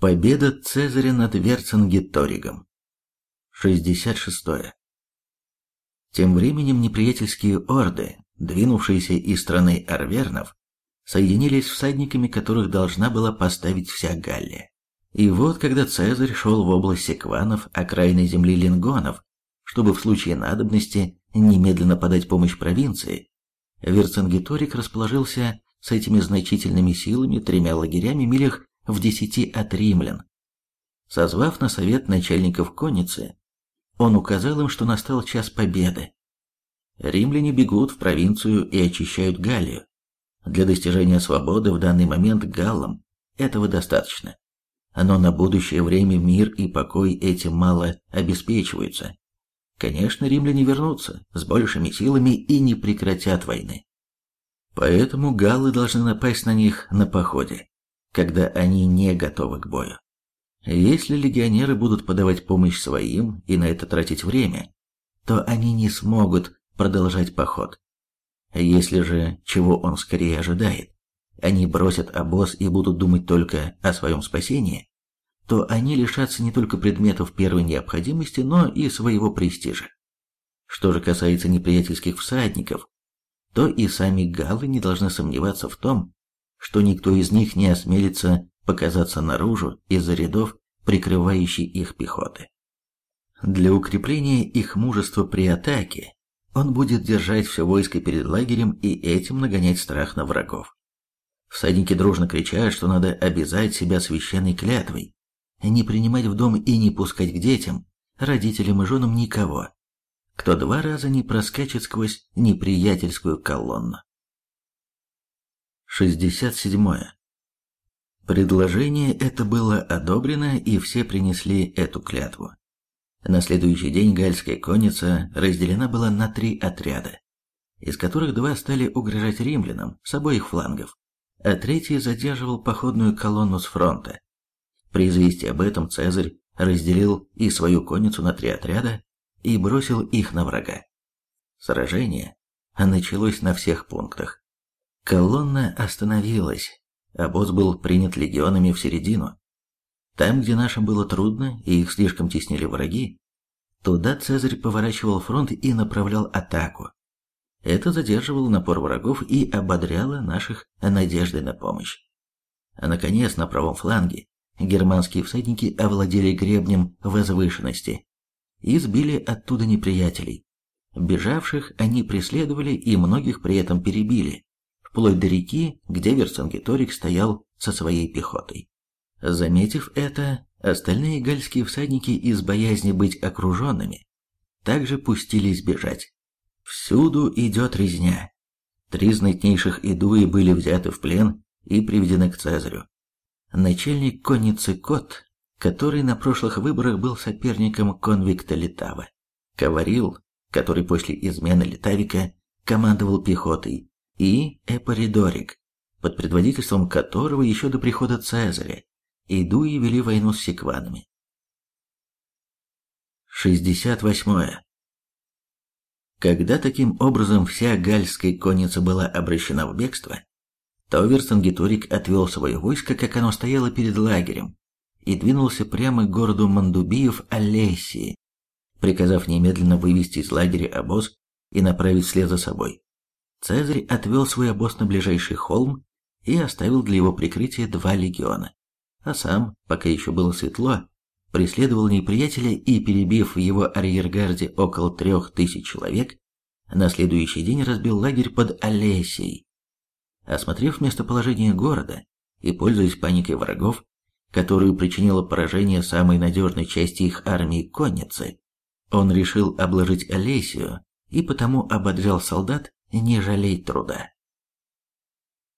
Победа Цезаря над Верцингеторигом. 66. Тем временем неприятельские орды, двинувшиеся из страны арвернов, соединились всадниками, которых должна была поставить вся Галлия. И вот, когда Цезарь шел в область секванов, окраины земли лингонов, чтобы в случае надобности немедленно подать помощь провинции, Верцингеторик расположился с этими значительными силами тремя лагерями милях в десяти от римлян. Созвав на совет начальников конницы, он указал им, что настал час победы. Римляне бегут в провинцию и очищают Галлию. Для достижения свободы в данный момент галлам этого достаточно. Но на будущее время мир и покой этим мало обеспечиваются. Конечно, римляне вернутся с большими силами и не прекратят войны. Поэтому галлы должны напасть на них на походе когда они не готовы к бою. Если легионеры будут подавать помощь своим и на это тратить время, то они не смогут продолжать поход. Если же, чего он скорее ожидает, они бросят обоз и будут думать только о своем спасении, то они лишатся не только предметов первой необходимости, но и своего престижа. Что же касается неприятельских всадников, то и сами галлы не должны сомневаться в том, что никто из них не осмелится показаться наружу из-за рядов, прикрывающей их пехоты. Для укрепления их мужества при атаке он будет держать все войско перед лагерем и этим нагонять страх на врагов. Всадники дружно кричат, что надо обязать себя священной клятвой, не принимать в дом и не пускать к детям, родителям и женам никого, кто два раза не проскачет сквозь неприятельскую колонну. 67. Предложение это было одобрено, и все принесли эту клятву. На следующий день гальская конница разделена была на три отряда, из которых два стали угрожать римлянам с обоих флангов, а третий задерживал походную колонну с фронта. При известии об этом Цезарь разделил и свою конницу на три отряда и бросил их на врага. Сражение началось на всех пунктах. Колонна остановилась. Обоз был принят легионами в середину. Там, где нашим было трудно и их слишком теснили враги, туда Цезарь поворачивал фронт и направлял атаку. Это задерживало напор врагов и ободряло наших надеждой на помощь. А наконец, на правом фланге германские всадники овладели гребнем возвышенности и сбили оттуда неприятелей. Бежавших они преследовали и многих при этом перебили вплоть до реки, где Верцингеторик стоял со своей пехотой. Заметив это, остальные гальские всадники из боязни быть окруженными также пустились бежать. Всюду идет резня. Три знатнейших идуи были взяты в плен и приведены к Цезарю. Начальник конницы Кот, который на прошлых выборах был соперником конвикта Литава, Каварил, который после измены Литавика командовал пехотой, и Эпоридорик, под предводительством которого еще до прихода Цезаря Идуи вели войну с секванами. 68. Когда таким образом вся гальская конница была обращена в бегство, то Верцингеторик отвел свое войско, как оно стояло перед лагерем, и двинулся прямо к городу Мандубиев Олесии, приказав немедленно вывести из лагеря обоз и направить след за собой. Цезарь отвел свой обоз на ближайший холм и оставил для его прикрытия два легиона. А сам, пока еще было светло, преследовал неприятеля и, перебив в его арьергарде около трех тысяч человек, на следующий день разбил лагерь под Олесией. Осмотрев местоположение города и пользуясь паникой врагов, которую причинило поражение самой надежной части их армии конницы, он решил обложить Олесию и потому ободрял солдат не жалеть труда.